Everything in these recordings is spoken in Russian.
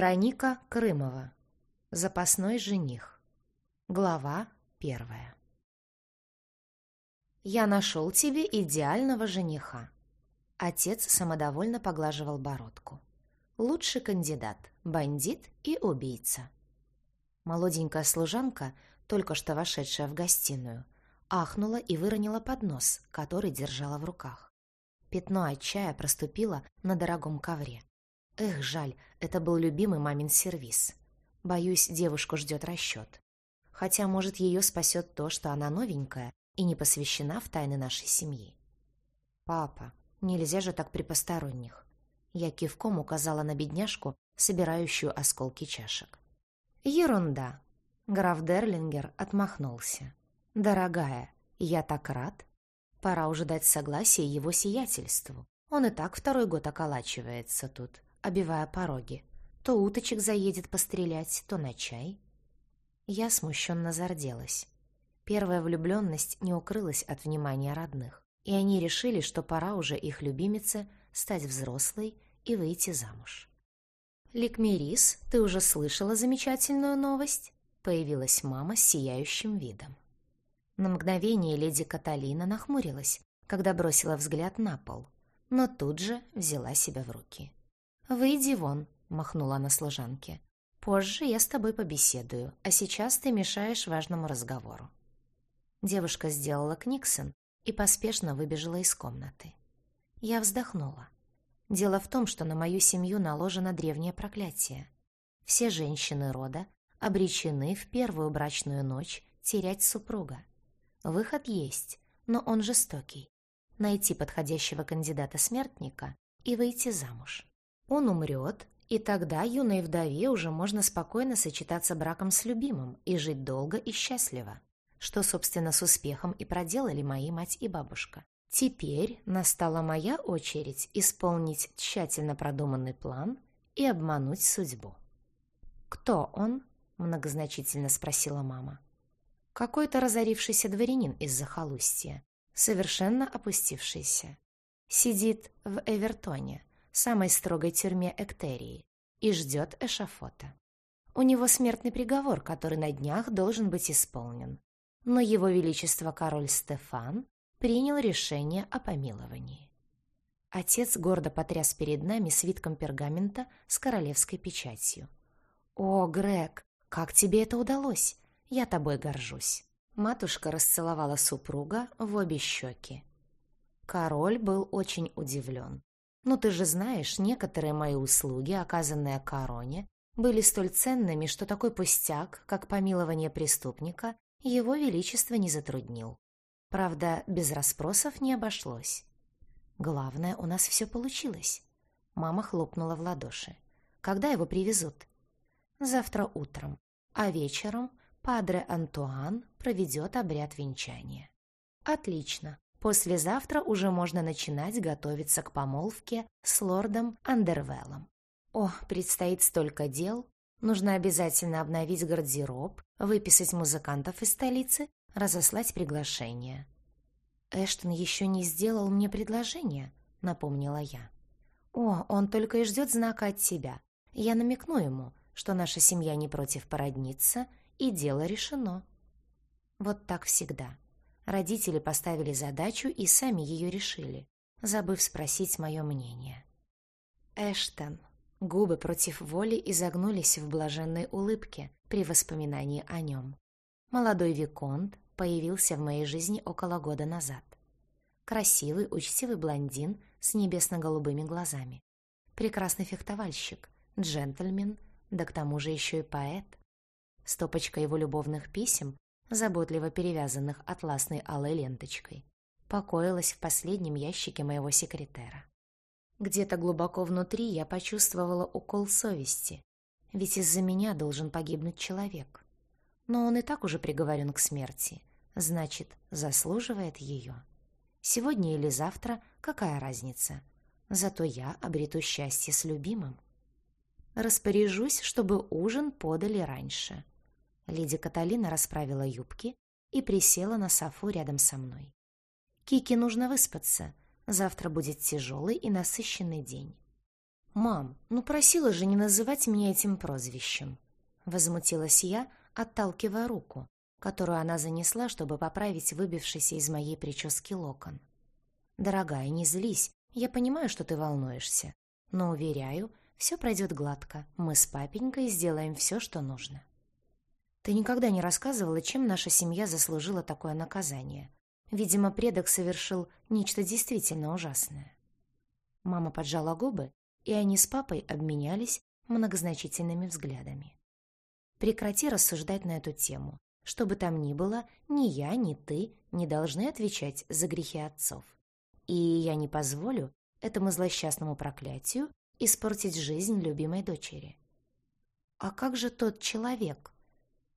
Вероника Крымова. Запасной жених. Глава первая. «Я нашел тебе идеального жениха». Отец самодовольно поглаживал бородку. «Лучший кандидат, бандит и убийца». Молоденькая служанка, только что вошедшая в гостиную, ахнула и выронила поднос, который держала в руках. Пятно от чая проступило на дорогом ковре. Эх, жаль, это был любимый мамин сервиз. Боюсь, девушку ждет расчет. Хотя, может, ее спасет то, что она новенькая и не посвящена в тайны нашей семьи. «Папа, нельзя же так при посторонних». Я кивком указала на бедняжку, собирающую осколки чашек. «Ерунда!» Граф Дерлингер отмахнулся. «Дорогая, я так рад. Пора уже дать согласие его сиятельству. Он и так второй год околачивается тут, обивая пороги. То уточек заедет пострелять, то на чай. Я смущенно зарделась. Первая влюбленность не укрылась от внимания родных, и они решили, что пора уже их любимице стать взрослой и выйти замуж. «Ликмерис, ты уже слышала замечательную новость?» Появилась мама с сияющим видом. На мгновение леди Каталина нахмурилась, когда бросила взгляд на пол, но тут же взяла себя в руки. «Выйди вон», — махнула на служанке. «Позже я с тобой побеседую, а сейчас ты мешаешь важному разговору». Девушка сделала книксон и поспешно выбежала из комнаты. Я вздохнула. Дело в том, что на мою семью наложено древнее проклятие. Все женщины рода обречены в первую брачную ночь терять супруга. Выход есть, но он жестокий. Найти подходящего кандидата-смертника и выйти замуж. Он умрет, и тогда юной вдове уже можно спокойно сочетаться браком с любимым и жить долго и счастливо, что, собственно, с успехом и проделали мои мать и бабушка. Теперь настала моя очередь исполнить тщательно продуманный план и обмануть судьбу. «Кто он?» — многозначительно спросила мама. «Какой-то разорившийся дворянин из захолустья, совершенно опустившийся. Сидит в Эвертоне, самой строгой тюрьме Эктерии, и ждет эшафота. У него смертный приговор, который на днях должен быть исполнен. Но его величество король Стефан принял решение о помиловании. Отец гордо потряс перед нами свитком пергамента с королевской печатью. «О, Грег, как тебе это удалось? Я тобой горжусь». Матушка расцеловала супруга в обе щеки. Король был очень удивлен. Ну ты же знаешь, некоторые мои услуги, оказанные короне, были столь ценными, что такой пустяк, как помилование преступника, его величество не затруднил. Правда, без расспросов не обошлось. Главное, у нас все получилось. Мама хлопнула в ладоши. Когда его привезут? Завтра утром. А вечером Падре Антуан проведет обряд венчания. Отлично. Послезавтра уже можно начинать готовиться к помолвке с лордом Андервеллом. О, предстоит столько дел. Нужно обязательно обновить гардероб, выписать музыкантов из столицы, разослать приглашение. «Эштон еще не сделал мне предложение», — напомнила я. «О, он только и ждет знака от тебя. Я намекну ему, что наша семья не против породниться, и дело решено». Вот так всегда. Родители поставили задачу и сами ее решили, забыв спросить мое мнение. Эштон. Губы против воли изогнулись в блаженной улыбке при воспоминании о нем. Молодой Виконт появился в моей жизни около года назад. Красивый, учтивый блондин с небесно-голубыми глазами. Прекрасный фехтовальщик, джентльмен, да к тому же еще и поэт. Стопочка его любовных писем заботливо перевязанных атласной алой ленточкой, покоилась в последнем ящике моего секретера. Где-то глубоко внутри я почувствовала укол совести, ведь из-за меня должен погибнуть человек. Но он и так уже приговорен к смерти, значит, заслуживает ее. Сегодня или завтра, какая разница? Зато я обрету счастье с любимым. Распоряжусь, чтобы ужин подали раньше. Леди Каталина расправила юбки и присела на софу рядом со мной. «Кике нужно выспаться. Завтра будет тяжелый и насыщенный день». «Мам, ну просила же не называть меня этим прозвищем!» Возмутилась я, отталкивая руку, которую она занесла, чтобы поправить выбившийся из моей прически локон. «Дорогая, не злись, я понимаю, что ты волнуешься, но, уверяю, все пройдет гладко, мы с папенькой сделаем все, что нужно». «Ты никогда не рассказывала, чем наша семья заслужила такое наказание. Видимо, предок совершил нечто действительно ужасное». Мама поджала губы, и они с папой обменялись многозначительными взглядами. Прекрати рассуждать на эту тему. Что бы там ни было, ни я, ни ты не должны отвечать за грехи отцов. И я не позволю этому злосчастному проклятию испортить жизнь любимой дочери. «А как же тот человек?»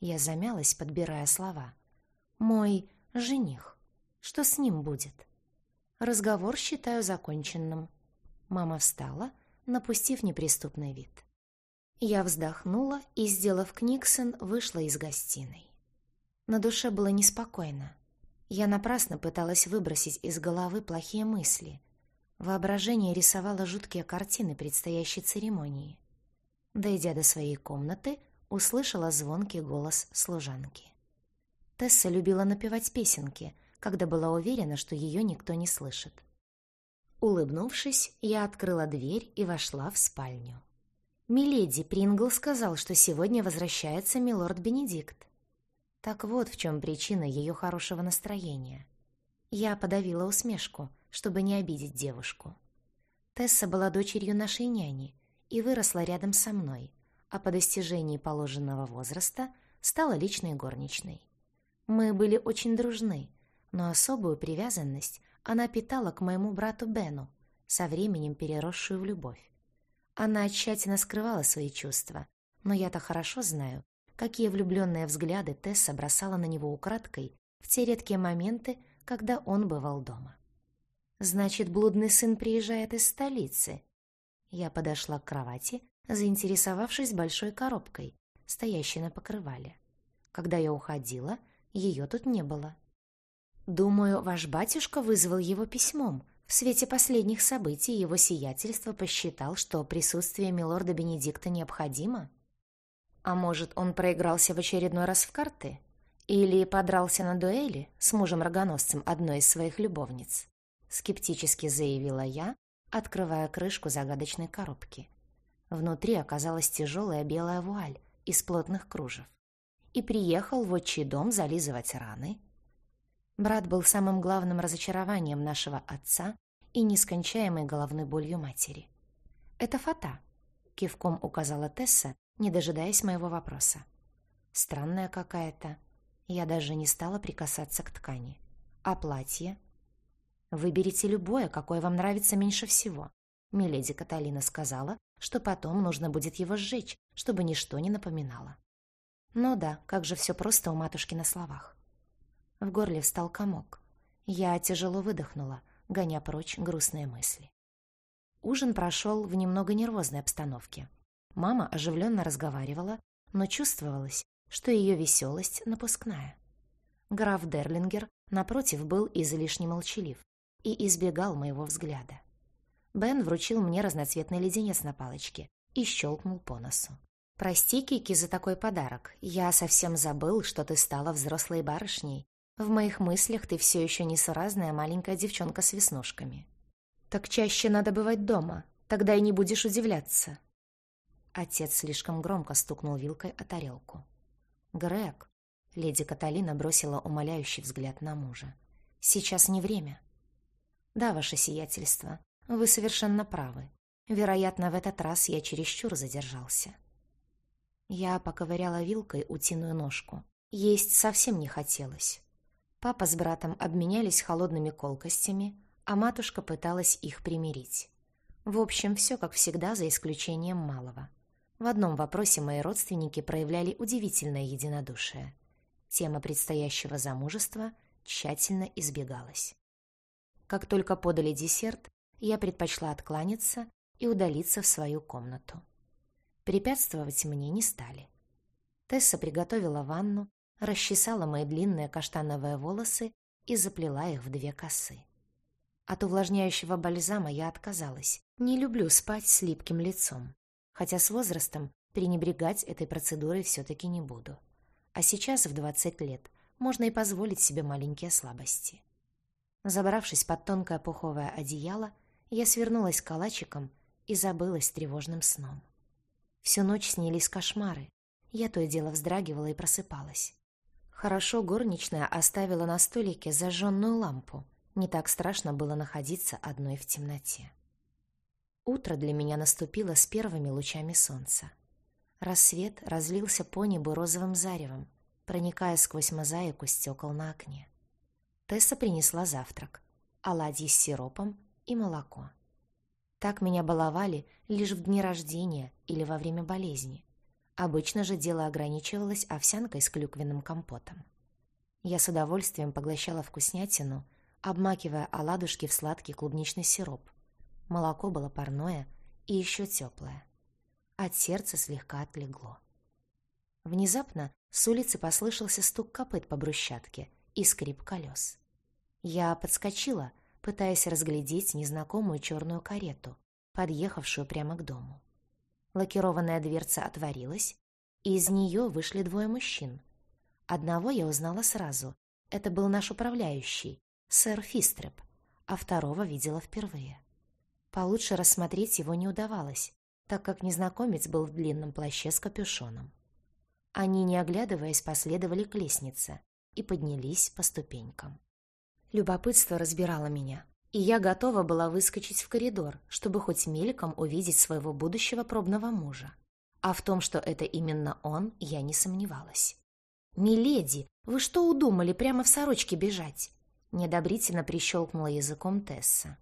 Я замялась, подбирая слова. «Мой жених. Что с ним будет?» Разговор считаю законченным. Мама встала, напустив неприступный вид. Я вздохнула и, сделав книгсон, вышла из гостиной. На душе было неспокойно. Я напрасно пыталась выбросить из головы плохие мысли. Воображение рисовало жуткие картины предстоящей церемонии. Дойдя до своей комнаты, услышала звонкий голос служанки. Тесса любила напевать песенки, когда была уверена, что ее никто не слышит. Улыбнувшись, я открыла дверь и вошла в спальню. Миледи Прингл сказал, что сегодня возвращается милорд Бенедикт. Так вот в чем причина ее хорошего настроения. Я подавила усмешку, чтобы не обидеть девушку. Тесса была дочерью нашей няни и выросла рядом со мной, а по достижении положенного возраста стала личной горничной. Мы были очень дружны, но особую привязанность она питала к моему брату Бену, со временем переросшую в любовь. Она тщательно скрывала свои чувства, но я-то хорошо знаю, какие влюбленные взгляды Тесса бросала на него украдкой в те редкие моменты, когда он бывал дома. «Значит, блудный сын приезжает из столицы». Я подошла к кровати, заинтересовавшись большой коробкой, стоящей на покрывале. Когда я уходила, ее тут не было. Думаю, ваш батюшка вызвал его письмом. В свете последних событий его сиятельство посчитал, что присутствие милорда Бенедикта необходимо. А может, он проигрался в очередной раз в карты? Или подрался на дуэли с мужем-рогоносцем одной из своих любовниц? Скептически заявила я, открывая крышку загадочной коробки. Внутри оказалась тяжелая белая вуаль из плотных кружев. И приехал в отчий дом зализывать раны, Брат был самым главным разочарованием нашего отца и нескончаемой головной болью матери. «Это фата», — кивком указала Тесса, не дожидаясь моего вопроса. «Странная какая-то. Я даже не стала прикасаться к ткани. А платье?» «Выберите любое, какое вам нравится меньше всего», — миледи Каталина сказала, что потом нужно будет его сжечь, чтобы ничто не напоминало. Ну да, как же все просто у матушки на словах. В горле встал комок. Я тяжело выдохнула, гоня прочь грустные мысли. Ужин прошел в немного нервозной обстановке. Мама оживленно разговаривала, но чувствовалось, что ее веселость напускная. Граф Дерлингер, напротив, был излишне молчалив и избегал моего взгляда. Бен вручил мне разноцветный леденец на палочке и щелкнул по носу. «Прости, Кики, за такой подарок. Я совсем забыл, что ты стала взрослой барышней в моих мыслях ты все еще несуразная маленькая девчонка с веснушками. Так чаще надо бывать дома, тогда и не будешь удивляться. Отец слишком громко стукнул вилкой о тарелку. «Грег», — леди Каталина бросила умоляющий взгляд на мужа, — «сейчас не время». «Да, ваше сиятельство, вы совершенно правы. Вероятно, в этот раз я чересчур задержался». Я поковыряла вилкой утиную ножку. Есть совсем не хотелось. Папа с братом обменялись холодными колкостями, а матушка пыталась их примирить. В общем, все как всегда, за исключением малого. В одном вопросе мои родственники проявляли удивительное единодушие. Тема предстоящего замужества тщательно избегалась. Как только подали десерт, я предпочла откланяться и удалиться в свою комнату. Препятствовать мне не стали. Тесса приготовила ванну, расчесала мои длинные каштановые волосы и заплела их в две косы. От увлажняющего бальзама я отказалась. Не люблю спать с липким лицом. Хотя с возрастом пренебрегать этой процедурой все-таки не буду. А сейчас, в 20 лет, можно и позволить себе маленькие слабости. Забравшись под тонкое пуховое одеяло, я свернулась калачиком и забылась тревожным сном. Всю ночь снились кошмары. Я то и дело вздрагивала и просыпалась. Хорошо горничная оставила на столике зажженную лампу, не так страшно было находиться одной в темноте. Утро для меня наступило с первыми лучами солнца. Рассвет разлился по небу розовым заревом, проникая сквозь мозаику стекол на окне. Тесса принесла завтрак, оладьи с сиропом и молоко. Так меня баловали лишь в дни рождения или во время болезни. Обычно же дело ограничивалось овсянкой с клюквенным компотом. Я с удовольствием поглощала вкуснятину – обмакивая оладушки в сладкий клубничный сироп. Молоко было парное и еще теплое. От сердца слегка отлегло. Внезапно с улицы послышался стук копыт по брусчатке и скрип колес. Я подскочила, пытаясь разглядеть незнакомую черную карету, подъехавшую прямо к дому. Лакированная дверца отворилась, и из нее вышли двое мужчин. Одного я узнала сразу. Это был наш управляющий, сэр Фистреп, а второго видела впервые. Получше рассмотреть его не удавалось, так как незнакомец был в длинном плаще с капюшоном. Они, не оглядываясь, последовали к лестнице и поднялись по ступенькам. Любопытство разбирало меня, и я готова была выскочить в коридор, чтобы хоть мельком увидеть своего будущего пробного мужа. А в том, что это именно он, я не сомневалась. «Миледи, вы что удумали прямо в сорочке бежать?» Недобрительно прищелкнула языком Тесса.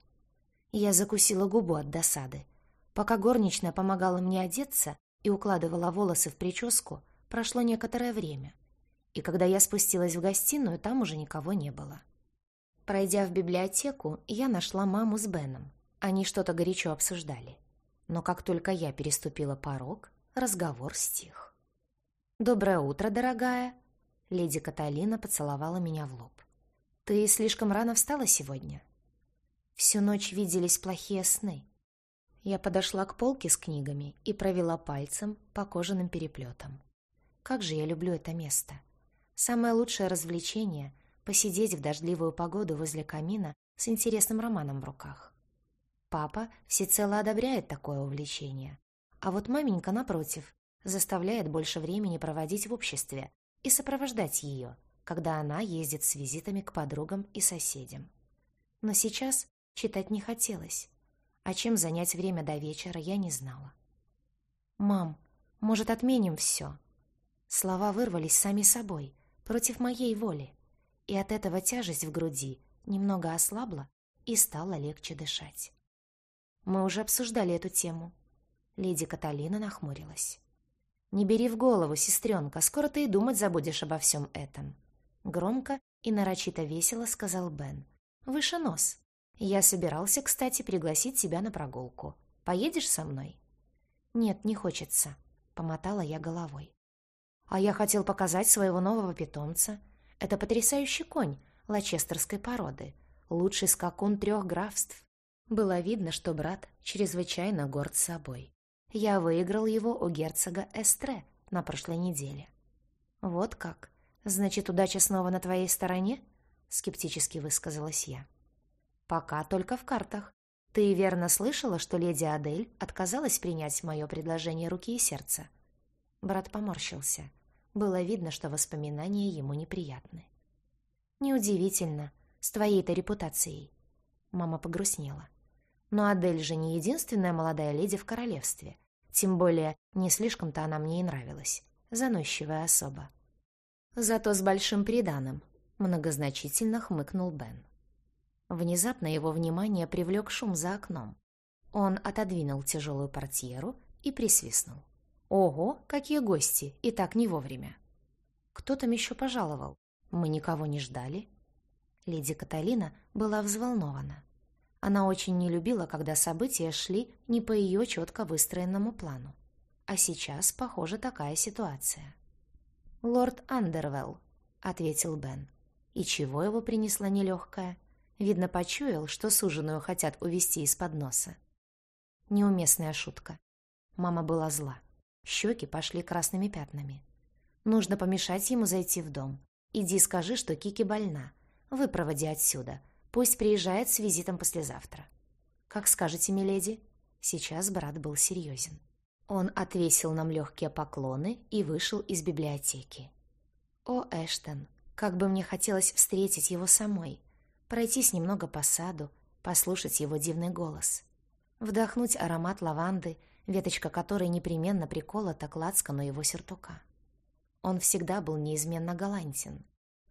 Я закусила губу от досады. Пока горничная помогала мне одеться и укладывала волосы в прическу, прошло некоторое время. И когда я спустилась в гостиную, там уже никого не было. Пройдя в библиотеку, я нашла маму с Беном. Они что-то горячо обсуждали. Но как только я переступила порог, разговор стих. «Доброе утро, дорогая!» Леди Каталина поцеловала меня в лоб. «Ты слишком рано встала сегодня?» Всю ночь виделись плохие сны. Я подошла к полке с книгами и провела пальцем по кожаным переплетам. Как же я люблю это место. Самое лучшее развлечение — посидеть в дождливую погоду возле камина с интересным романом в руках. Папа всецело одобряет такое увлечение, а вот маменька, напротив, заставляет больше времени проводить в обществе и сопровождать ее — когда она ездит с визитами к подругам и соседям. Но сейчас читать не хотелось, а чем занять время до вечера я не знала. «Мам, может, отменим все?» Слова вырвались сами собой, против моей воли, и от этого тяжесть в груди немного ослабла и стало легче дышать. Мы уже обсуждали эту тему. Леди Каталина нахмурилась. «Не бери в голову, сестренка, скоро ты и думать забудешь обо всем этом. Громко и нарочито весело сказал Бен. «Выше нос. Я собирался, кстати, пригласить тебя на прогулку. Поедешь со мной?» «Нет, не хочется», — помотала я головой. «А я хотел показать своего нового питомца. Это потрясающий конь лачестерской породы, лучший скакун трех графств. Было видно, что брат чрезвычайно горд собой. Я выиграл его у герцога Эстре на прошлой неделе. Вот как. «Значит, удача снова на твоей стороне?» — скептически высказалась я. «Пока только в картах. Ты верно слышала, что леди Адель отказалась принять мое предложение руки и сердца?» Брат поморщился. Было видно, что воспоминания ему неприятны. «Неудивительно, с твоей-то репутацией». Мама погрустнела. «Но Адель же не единственная молодая леди в королевстве. Тем более, не слишком-то она мне и нравилась. Заносчивая особа. Зато с большим приданым, многозначительно хмыкнул Бен. Внезапно его внимание привлек шум за окном. Он отодвинул тяжелую портьеру и присвистнул. «Ого, какие гости! И так не вовремя!» «Кто там еще пожаловал? Мы никого не ждали?» Леди Каталина была взволнована. Она очень не любила, когда события шли не по ее четко выстроенному плану. А сейчас, похоже, такая ситуация. «Лорд Андервелл», — ответил Бен. «И чего его принесла нелегкая? Видно, почуял, что суженую хотят увести из-под носа. Неуместная шутка. Мама была зла. Щеки пошли красными пятнами. Нужно помешать ему зайти в дом. Иди скажи, что Кики больна. Выпроводи отсюда. Пусть приезжает с визитом послезавтра. Как скажете, миледи? Сейчас брат был серьезен. Он отвесил нам легкие поклоны и вышел из библиотеки. О, Эштон, как бы мне хотелось встретить его самой, пройтись немного по саду, послушать его дивный голос, вдохнуть аромат лаванды, веточка которой непременно приколота к лацкану его сюртука. Он всегда был неизменно галантен.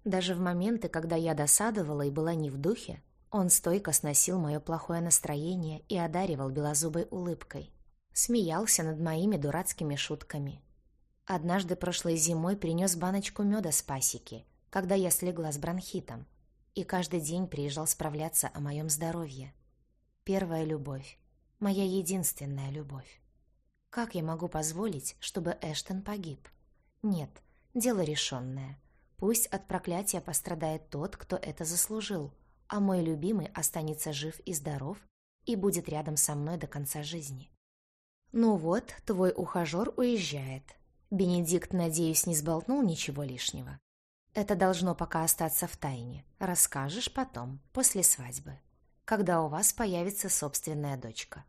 Даже в моменты, когда я досадовала и была не в духе, он стойко сносил мое плохое настроение и одаривал белозубой улыбкой. Смеялся над моими дурацкими шутками. Однажды прошлой зимой принес баночку меда с пасеки, когда я слегла с бронхитом, и каждый день приезжал справляться о моем здоровье. Первая любовь. Моя единственная любовь. Как я могу позволить, чтобы Эштон погиб? Нет, дело решенное. Пусть от проклятия пострадает тот, кто это заслужил, а мой любимый останется жив и здоров и будет рядом со мной до конца жизни. Ну вот, твой ухажер уезжает. Бенедикт, надеюсь, не сболтнул ничего лишнего. Это должно пока остаться в тайне. Расскажешь потом, после свадьбы, когда у вас появится собственная дочка.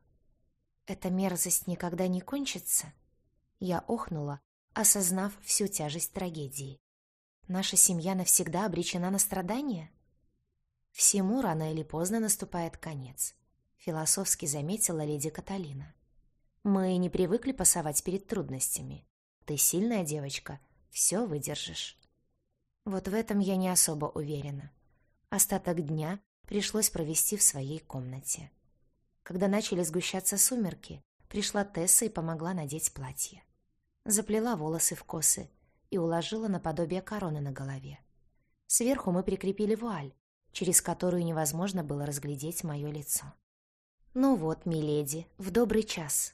Эта мерзость никогда не кончится? Я охнула, осознав всю тяжесть трагедии. Наша семья навсегда обречена на страдания? Всему рано или поздно наступает конец, философски заметила леди Каталина. Мы не привыкли пасовать перед трудностями. Ты сильная девочка, все выдержишь. Вот в этом я не особо уверена. Остаток дня пришлось провести в своей комнате. Когда начали сгущаться сумерки, пришла Тесса и помогла надеть платье. Заплела волосы в косы и уложила наподобие короны на голове. Сверху мы прикрепили вуаль, через которую невозможно было разглядеть мое лицо. «Ну вот, миледи, в добрый час».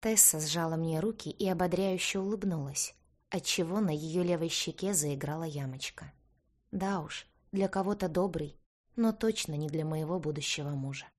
Тесса сжала мне руки и ободряюще улыбнулась, отчего на ее левой щеке заиграла ямочка. Да уж, для кого-то добрый, но точно не для моего будущего мужа.